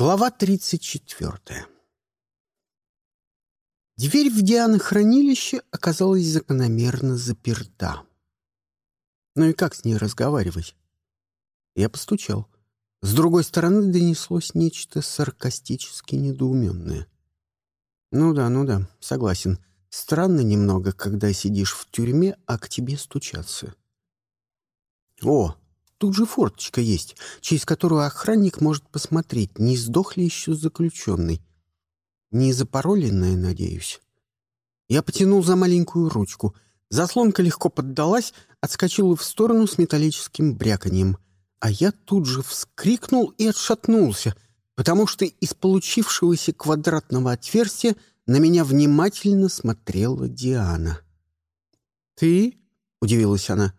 Глава 34 Дверь в Дианы хранилище оказалась закономерно заперта. Ну и как с ней разговаривать? Я постучал. С другой стороны донеслось нечто саркастически недоуменное. Ну да, ну да, согласен. Странно немного, когда сидишь в тюрьме, а к тебе стучатся. О, Тут же форточка есть, через которую охранник может посмотреть, не сдох ли еще заключенный. Не запароленная, надеюсь. Я потянул за маленькую ручку. Заслонка легко поддалась, отскочила в сторону с металлическим бряканьем. А я тут же вскрикнул и отшатнулся, потому что из получившегося квадратного отверстия на меня внимательно смотрела Диана. «Ты?» — удивилась она.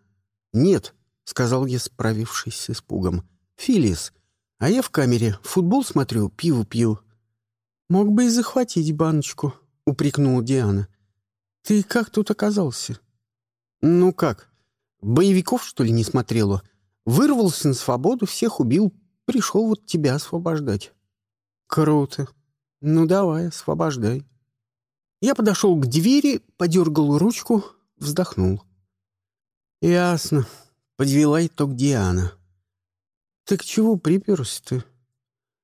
«Нет», — сказал я, справившись с испугом. «Филис, а я в камере. Футбол смотрю, пиво пью». «Мог бы и захватить баночку», — упрекнула Диана. «Ты как тут оказался?» «Ну как? Боевиков, что ли, не смотрела? Вырвался на свободу, всех убил, пришел вот тебя освобождать». «Круто. Ну давай, освобождай». Я подошел к двери, подергал ручку, вздохнул. «Ясно. Подвела итог Диана. «Так чего приперся ты?»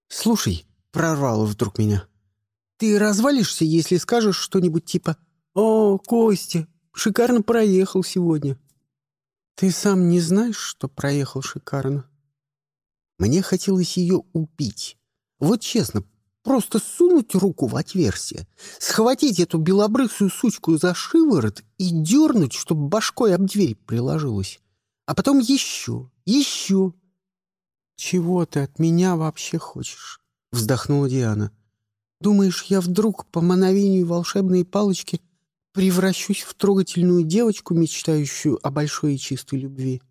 «Слушай», — прорвало вдруг меня, «ты развалишься, если скажешь что-нибудь типа «О, Костя, шикарно проехал сегодня». Ты сам не знаешь, что проехал шикарно?» Мне хотелось ее убить. Вот честно, просто сунуть руку в отверстие, схватить эту белобрысую сучку за шиворот и дернуть, чтобы башкой об дверь приложилась а потом еще, еще. «Чего ты от меня вообще хочешь?» — вздохнула Диана. «Думаешь, я вдруг по мановению волшебной палочки превращусь в трогательную девочку, мечтающую о большой и чистой любви?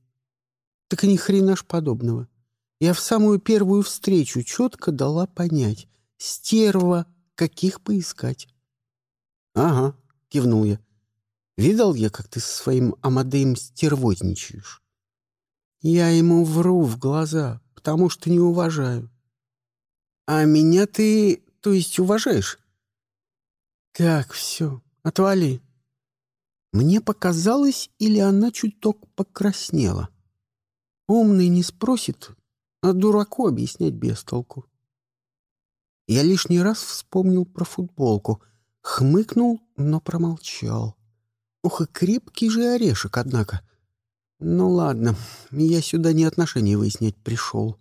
Так ни хрена ж подобного. Я в самую первую встречу четко дала понять. Стерва, каких поискать?» «Ага», — кивнул я. «Видал я, как ты со своим Амадеем стервозничаешь?» Я ему вру в глаза, потому что не уважаю. А меня ты, то есть, уважаешь? Так, все, отвали. Мне показалось, или она чуток покраснела. Умный не спросит, а дураку объяснять без толку. Я лишний раз вспомнил про футболку, хмыкнул, но промолчал. Ох и крепкий же орешек, однако — «Ну ладно, я сюда не отношения выяснять пришел.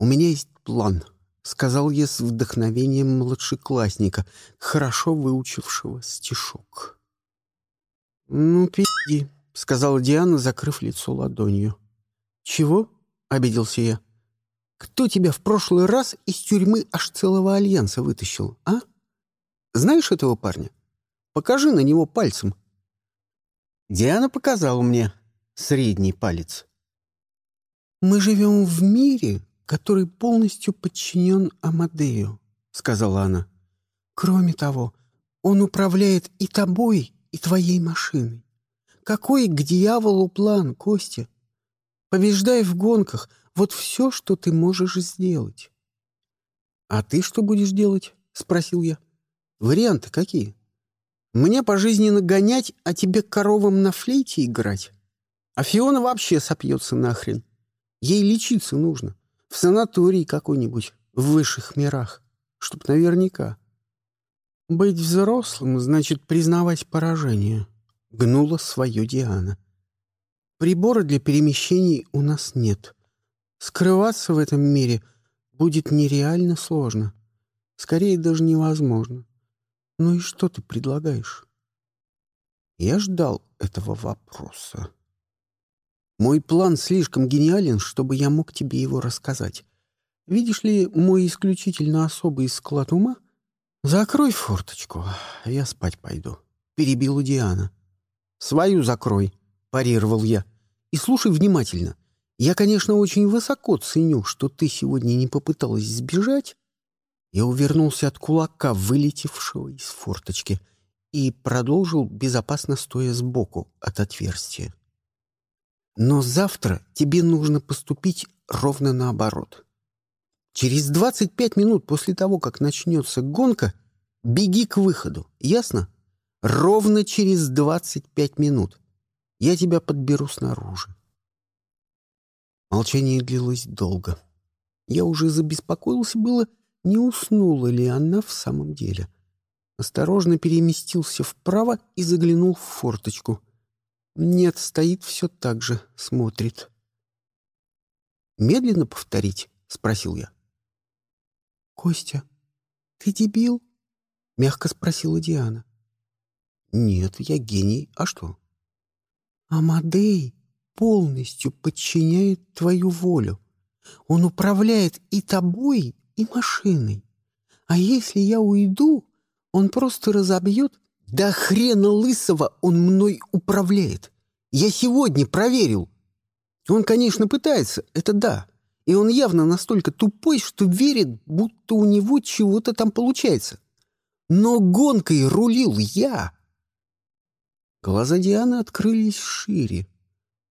У меня есть план», — сказал я с вдохновением младшеклассника, хорошо выучившего стишок. «Ну, пиди», — сказала Диана, закрыв лицо ладонью. «Чего?» — обиделся я. «Кто тебя в прошлый раз из тюрьмы аж целого альянса вытащил, а? Знаешь этого парня? Покажи на него пальцем». Диана показала мне, средний палец. «Мы живем в мире, который полностью подчинен Амадею», — сказала она. «Кроме того, он управляет и тобой, и твоей машиной. Какой к дьяволу план, Костя? Побеждай в гонках, вот все, что ты можешь сделать». «А ты что будешь делать?» — спросил я. «Варианты какие? Мне пожизненно гонять, а тебе коровам на флейте играть?» А Фиона вообще сопьется нахрен. Ей лечиться нужно. В санатории какой-нибудь, в высших мирах. Чтоб наверняка. Быть взрослым значит признавать поражение. Гнула свое Диана. Прибора для перемещений у нас нет. Скрываться в этом мире будет нереально сложно. Скорее, даже невозможно. Ну и что ты предлагаешь? Я ждал этого вопроса. Мой план слишком гениален, чтобы я мог тебе его рассказать. Видишь ли, мой исключительно особый склад ума... Закрой форточку, я спать пойду. Перебила Диана. Свою закрой, парировал я. И слушай внимательно. Я, конечно, очень высоко ценю, что ты сегодня не попыталась сбежать. Я увернулся от кулака, вылетевшего из форточки, и продолжил безопасно стоя сбоку от отверстия. Но завтра тебе нужно поступить ровно наоборот. Через 25 минут после того, как начнется гонка, беги к выходу. Ясно? Ровно через 25 минут. Я тебя подберу снаружи. Молчание длилось долго. Я уже забеспокоился было, не уснула ли она в самом деле. Осторожно переместился вправо и заглянул в форточку. Нет, стоит все так же, смотрит. «Медленно повторить?» — спросил я. «Костя, ты дебил?» — мягко спросила Диана. «Нет, я гений. А что?» «Амадей полностью подчиняет твою волю. Он управляет и тобой, и машиной. А если я уйду, он просто разобьет. Да хрена лысого он мной управляет. Я сегодня проверил. Он, конечно, пытается, это да. И он явно настолько тупой, что верит, будто у него чего-то там получается. Но гонкой рулил я. Глаза Дианы открылись шире.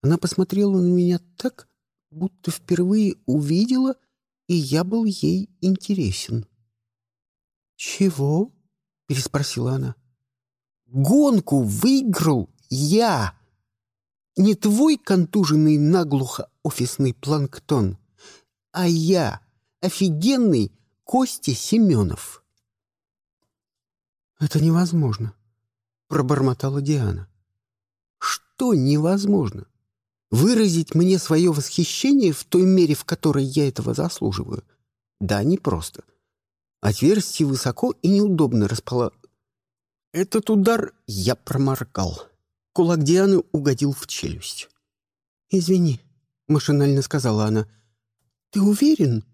Она посмотрела на меня так, будто впервые увидела, и я был ей интересен. «Чего?» — переспросила она. «Гонку выиграл я! Не твой контуженный наглухо офисный планктон, а я, офигенный Костя Семенов!» «Это невозможно», — пробормотала Диана. «Что невозможно? Выразить мне свое восхищение в той мере, в которой я этого заслуживаю? Да, непросто. Отверстие высоко и неудобно распола... Этот удар я проморгал. Кулак Дианы угодил в челюсть. «Извини», — машинально сказала она. «Ты уверен?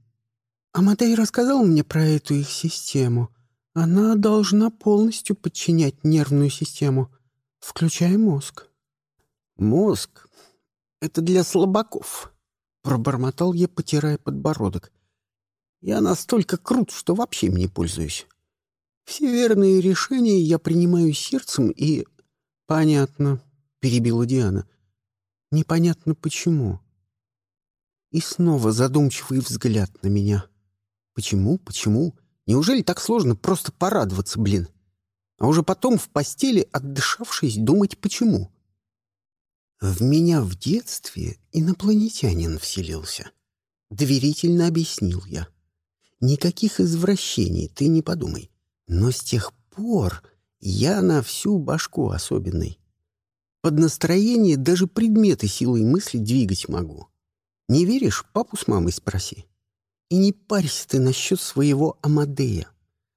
Амадей рассказал мне про эту их систему. Она должна полностью подчинять нервную систему, включая мозг». «Мозг — это для слабаков», — пробормотал я, потирая подбородок. «Я настолько крут, что вообще им не пользуюсь. Все верные решения я принимаю сердцем и...» «Понятно», — перебила Диана. «Непонятно почему». И снова задумчивый взгляд на меня. «Почему? Почему? Неужели так сложно просто порадоваться, блин? А уже потом в постели, отдышавшись, думать почему? В меня в детстве инопланетянин вселился. Доверительно объяснил я. Никаких извращений, ты не подумай. Но с тех пор я на всю башку особенный. Под настроение даже предметы силой мысли двигать могу. Не веришь, папу с мамой спроси. И не парься ты насчет своего Амадея.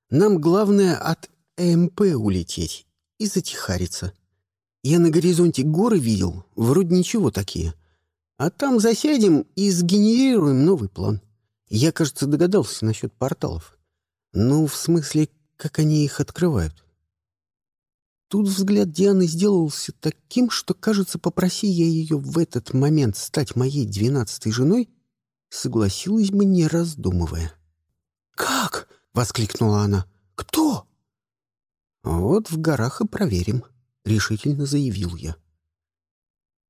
Нам главное от ЭМП улететь и затихариться. Я на горизонте горы видел, вроде ничего такие. А там засядем и сгенерируем новый план. Я, кажется, догадался насчет порталов. Ну, в смысле, как они их открывают. Тут взгляд Дианы сделался таким, что, кажется, попроси я ее в этот момент стать моей двенадцатой женой, согласилась бы, не раздумывая. «Как?» — воскликнула она. «Кто?» «Вот в горах и проверим», — решительно заявил я.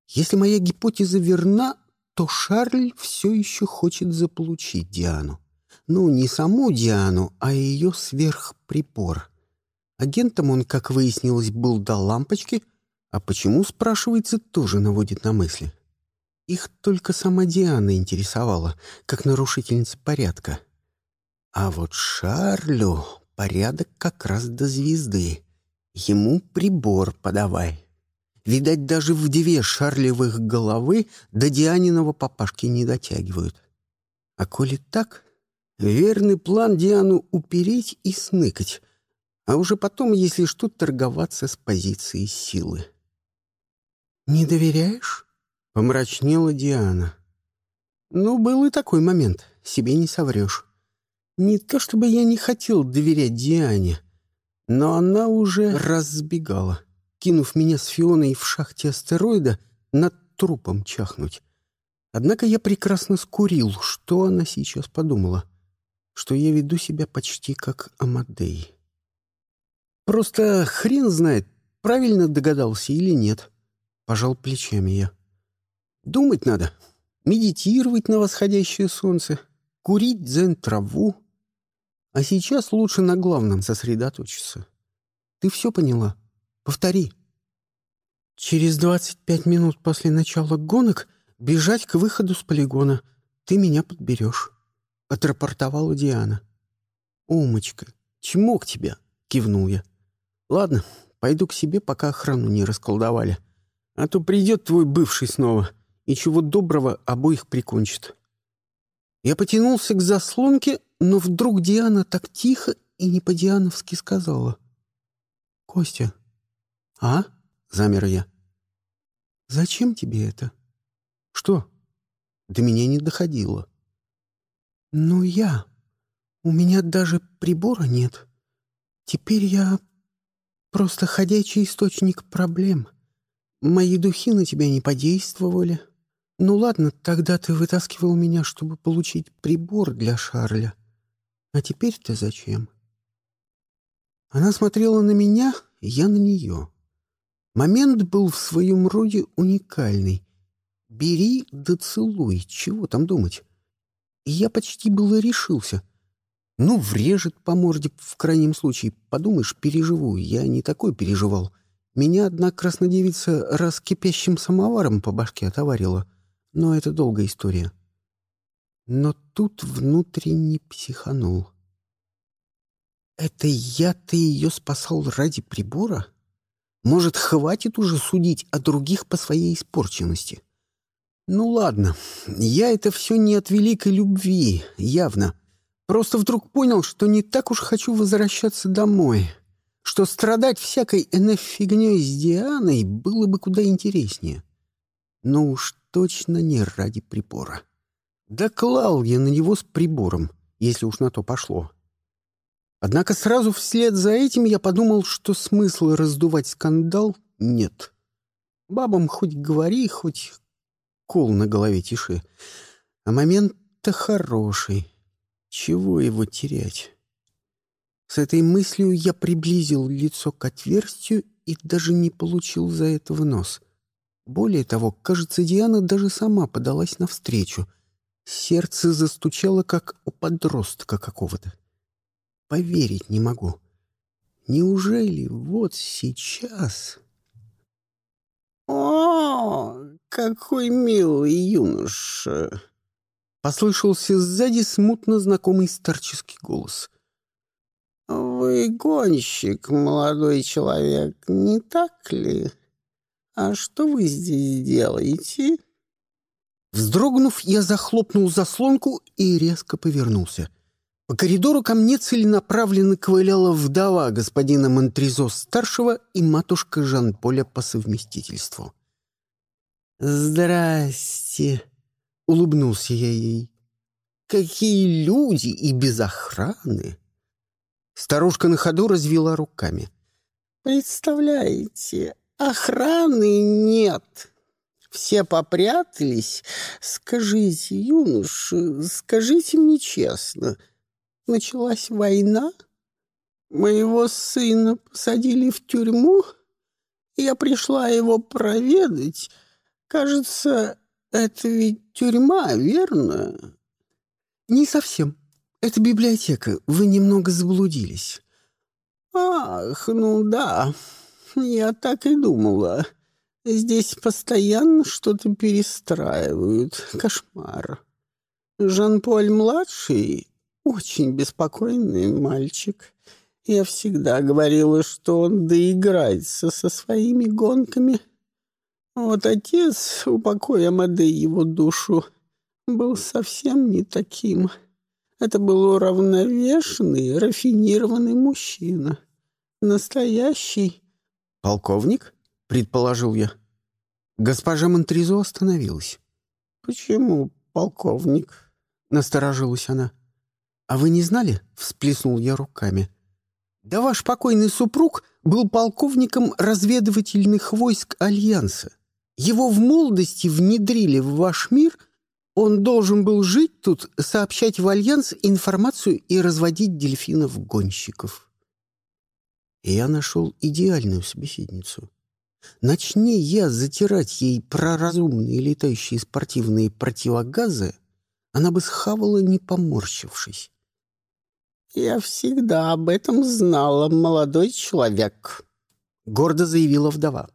«Если моя гипотеза верна, то Шарль все еще хочет заполучить Диану. Ну, не саму Диану, а ее сверхприпор. Агентом он, как выяснилось, был до лампочки, а почему, спрашивается, тоже наводит на мысли. Их только сама Диана интересовала, как нарушительница порядка. А вот Шарлю порядок как раз до звезды. Ему прибор подавай. Видать, даже в две шарлевых головы до Дианиного папашки не дотягивают. А коли так, верный план Диану упереть и сныкать, а уже потом, если что, торговаться с позиции силы. «Не доверяешь?» Помрачнела Диана. Ну, был и такой момент, себе не соврешь. Не то чтобы я не хотел доверять Диане, но она уже разбегала, кинув меня с Фионой в шахте астероида над трупом чахнуть. Однако я прекрасно скурил, что она сейчас подумала, что я веду себя почти как Амадей. Просто хрен знает, правильно догадался или нет. Пожал плечами я. Думать надо, медитировать на восходящее солнце, курить дзен-траву. А сейчас лучше на главном сосредоточиться. Ты все поняла? Повтори. Через двадцать пять минут после начала гонок бежать к выходу с полигона. Ты меня подберешь. Отрапортовала Диана. «Умочка, чмок тебя!» — кивнул я. «Ладно, пойду к себе, пока охрану не расколдовали. А то придет твой бывший снова, и чего доброго обоих прикончит». Я потянулся к заслонке, но вдруг Диана так тихо и не по-диановски сказала. «Костя». «А?» — замер я. «Зачем тебе это?» «Что?» До меня не доходило. «Ну, я. У меня даже прибора нет. Теперь я просто ходячий источник проблем. Мои духи на тебя не подействовали. Ну ладно, тогда ты вытаскивал меня, чтобы получить прибор для Шарля. А теперь ты зачем? Она смотрела на меня, я на нее. Момент был в своем роде уникальный. Бери да целуй, чего там думать. Я почти было решился. Ну, врежет по морде в крайнем случае. Подумаешь, переживу. Я не такой переживал. Меня одна краснодевица раз кипящим самоваром по башке отоварила — но это долгая история. Но тут внутренне психанул. Это я-то ее спасал ради прибора? Может, хватит уже судить о других по своей испорченности? Ну ладно, я это все не от великой любви, явно. Просто вдруг понял, что не так уж хочу возвращаться домой, что страдать всякой НФ-фигней с Дианой было бы куда интереснее. Но уж точно не ради прибора. Да клал я на него с прибором, если уж на то пошло. Однако сразу вслед за этим я подумал, что смысла раздувать скандал нет. Бабам хоть говори, хоть кол на голове тиши. А момент-то хороший. Чего его терять? С этой мыслью я приблизил лицо к отверстию и даже не получил за это в нос. Более того, кажется, Диана даже сама подалась навстречу. Сердце застучало, как у подростка какого-то. Поверить не могу. Неужели вот сейчас... «О, какой милый юноша!» Послышался сзади смутно знакомый старческий голос. «Вы гонщик, молодой человек, не так ли?» «А что вы здесь делаете?» Вздрогнув, я захлопнул заслонку и резко повернулся. По коридору ко мне целенаправленно ковыляла вдова господина Монтризо-старшего и матушка Жан-Поля по совместительству. «Здрасте!» — улыбнулся я ей. «Какие люди и без охраны!» Старушка на ходу развела руками. «Представляете, Охраны нет. Все попрятались. Скажите, юноша, скажите мне честно, началась война? Моего сына посадили в тюрьму? Я пришла его проведать. Кажется, это ведь тюрьма, верно? Не совсем. Это библиотека. Вы немного заблудились. Ах, ну да. Я так и думала. Здесь постоянно что-то перестраивают. Кошмар. Жан-Поль-младший очень беспокойный мальчик. Я всегда говорила, что он доиграется со своими гонками. Вот отец, упокоя Амадей его душу, был совсем не таким. Это был уравновешенный, рафинированный мужчина. Настоящий «Полковник?» — предположил я. Госпожа Монтризо остановилась. «Почему полковник?» — насторожилась она. «А вы не знали?» — всплеснул я руками. «Да ваш покойный супруг был полковником разведывательных войск Альянса. Его в молодости внедрили в ваш мир. Он должен был жить тут, сообщать в Альянс информацию и разводить дельфинов-гонщиков» и я нашел идеальную собеседницу. Начни я затирать ей про разумные летающие спортивные противогазы, она бы схавала, не поморщившись. «Я всегда об этом знала, молодой человек», — гордо заявила вдова.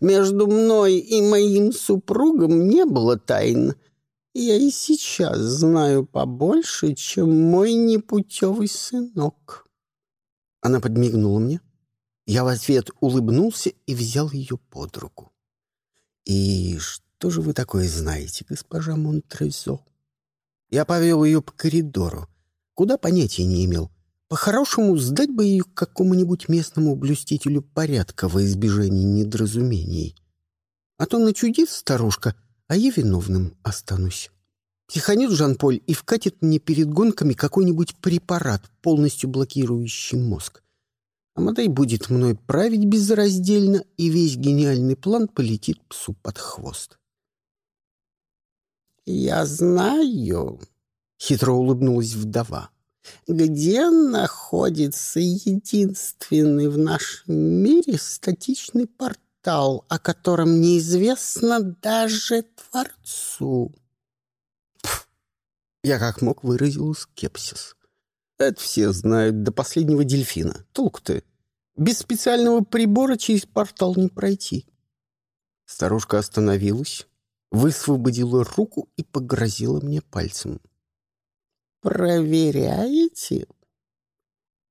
«Между мной и моим супругом не было тайн. Я и сейчас знаю побольше, чем мой непутевый сынок». Она подмигнула мне. Я в ответ улыбнулся и взял ее под руку. «И что же вы такое знаете, госпожа Монтрезо?» Я повел ее по коридору. Куда понятия не имел. По-хорошему, сдать бы ее какому-нибудь местному блюстителю порядка во избежание недоразумений. А то начудит старушка, а я виновным останусь. Психанет Жан-Поль и вкатит мне перед гонками какой-нибудь препарат, полностью блокирующий мозг. Амадай будет мной править безраздельно, и весь гениальный план полетит псу под хвост. «Я знаю», — хитро улыбнулась вдова, «где находится единственный в нашем мире статичный портал, о котором неизвестно даже Творцу». Пф, я как мог выразил скепсис. Это все знают до последнего дельфина. Толк-то. Без специального прибора через портал не пройти. Старушка остановилась, высвободила руку и погрозила мне пальцем. «Проверяете?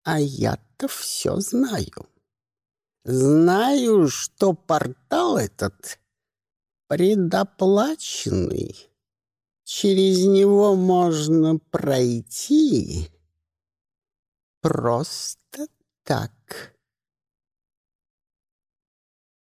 А я-то все знаю. Знаю, что портал этот предоплаченный. Через него можно пройти просто так».